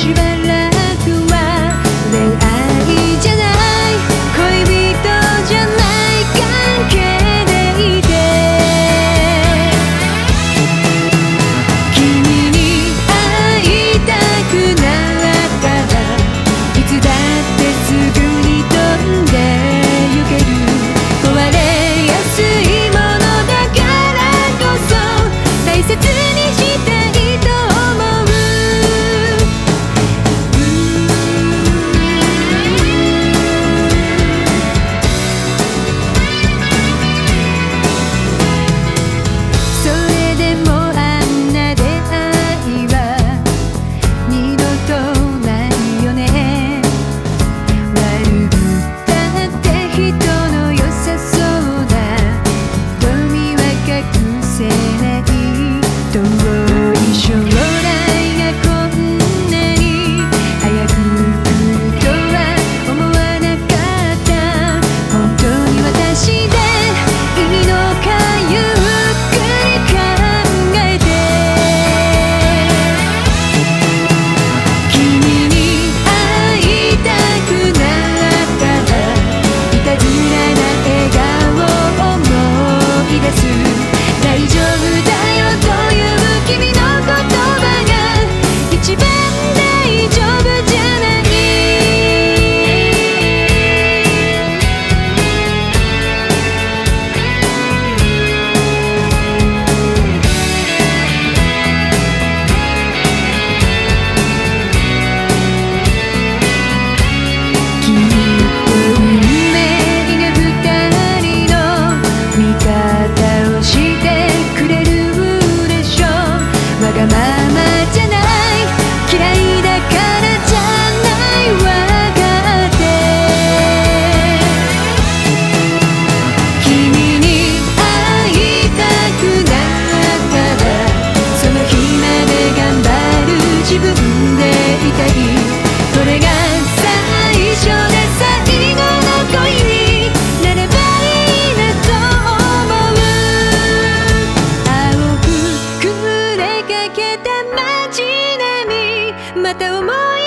tu vas けた街並み。また思い